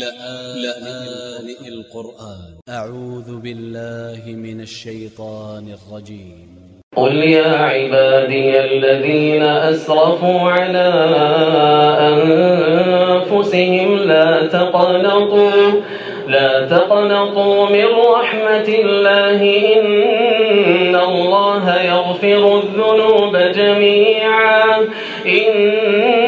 لآن القرآن. أ ع و ذ ب ا ل ل ه من ا ل ش ي ط ا ن ا ل ج ي م قل يا عبادي الذين أسرفوا على أنفسهم لا تقنطوا لا تقنطوا من رحمة الله إن الله يغفر الذنوب جميعا إن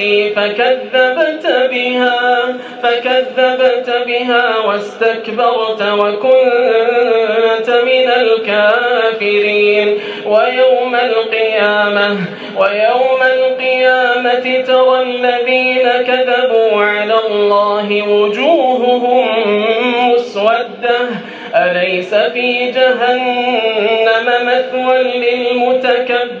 آياتي فكذبت بها فكذبت بها واستكبرت وكنت من الكافرين. ويوم القيامة ويوم القيامة ترى الذين كذبوا على الله وجوههم مسودة. أليس في جهنم مثوى للمتكبرين؟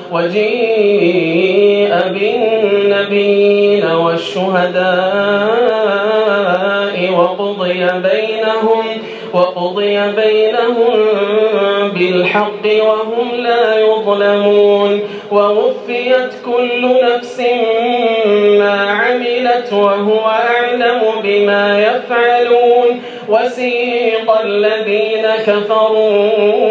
وجيء بالنبيين والشهداء وقضي بينهم وقضي بينهم بالحق وهم لا يظلمون. ووفيت كل نفس ما عملت وهو أعلم بما يفعلون. وسيق الذين كفروا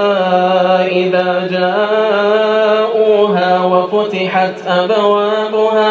وفتحت أبوابها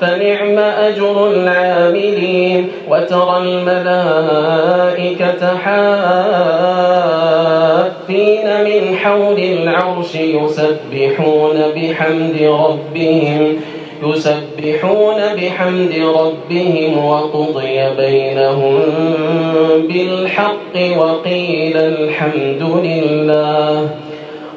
فنعم أجر العاملين وترى الملائكة حافين من حول العرش يسبحون بحمد ربهم يسبحون بحمد ربهم وقضي بينهم بالحق وقيل الحمد لله